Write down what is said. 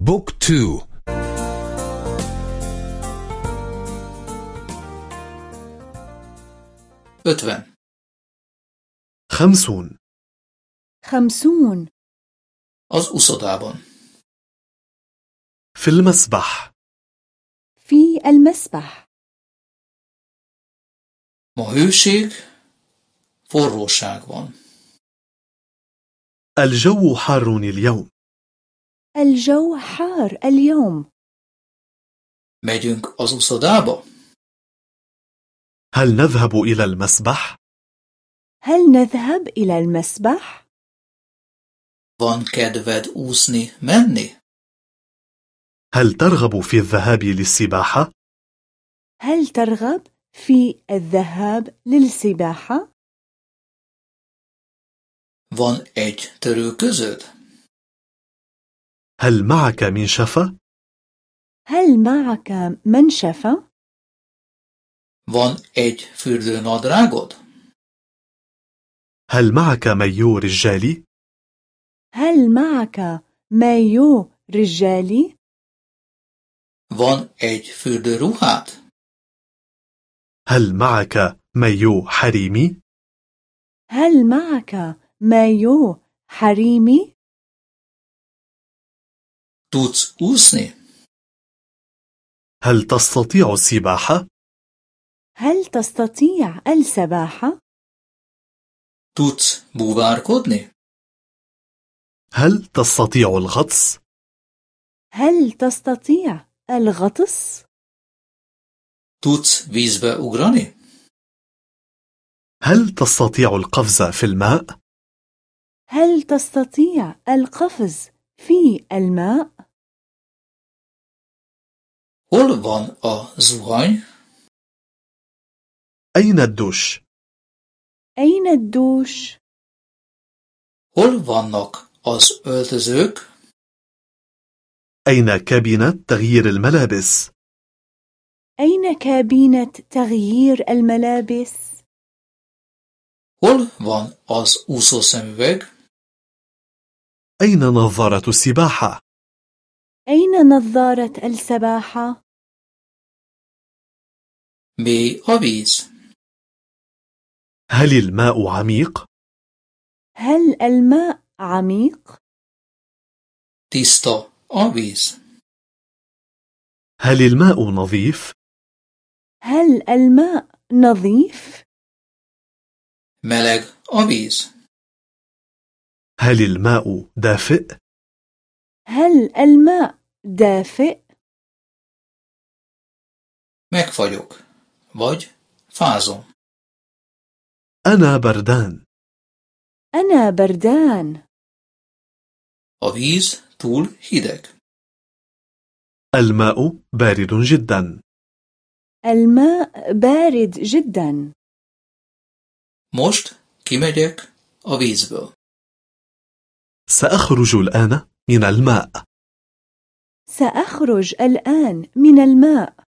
بوك تو. ötven خمسون. خمسون. az uszodában في المسبح. في المسبح. ma hőség forróság van الجو حار اليوم. الجو حار اليوم megyünk az uszodába هل نذهب إلى المسبح؟ هل نذهب إلى المسبح؟ van kedved úszni menni هل ترغب في الذهاب للسباحة؟ هل ترغب في الذهاب للسباحة؟ van egy törőközöd هل معك منشفة؟ هل معك منشفة؟ van egy fürdőnadrágod هل معك مايو رجالي؟ هل معك مايو رجالي؟ van egy fürdőruhád هل معك مايو حريمي؟ هل معك مايو حريمي؟ Tudsz úszni هل تستطيع السباحة؟ هل تستطيع السباحة؟ tudsz búvárkodni هل تستطيع الغطس؟ هل تستطيع الغطس؟ tudsz vízbe ugrani هل تستطيع القفز في الماء؟ هل تستطيع القفز في الماء؟ Hol van a zuhany أين الدوش؟ أين الدوش؟ hol vannak az öltözők أين كابينة تغيير الملابس؟ أين كابينة تغيير الملابس؟ hol van az úszószemüveg أين نظارة السباحة؟ أين نظارة السباحة؟ A víz هل الماء عميق؟ هل الماء عميق؟ a víz هل الماء نظيف؟ هل الماء نظيف؟ a víz هل الماء دافئ؟ هل الماء دافئ؟ megfagyok vagy fázom أنا بردان. أنا بردان. A víz túl hideg الماء بارد جدا. الماء بارد جدا. Most kimegyek a vízből سأخرج الآن من الماء. سأخرج الآن من الماء.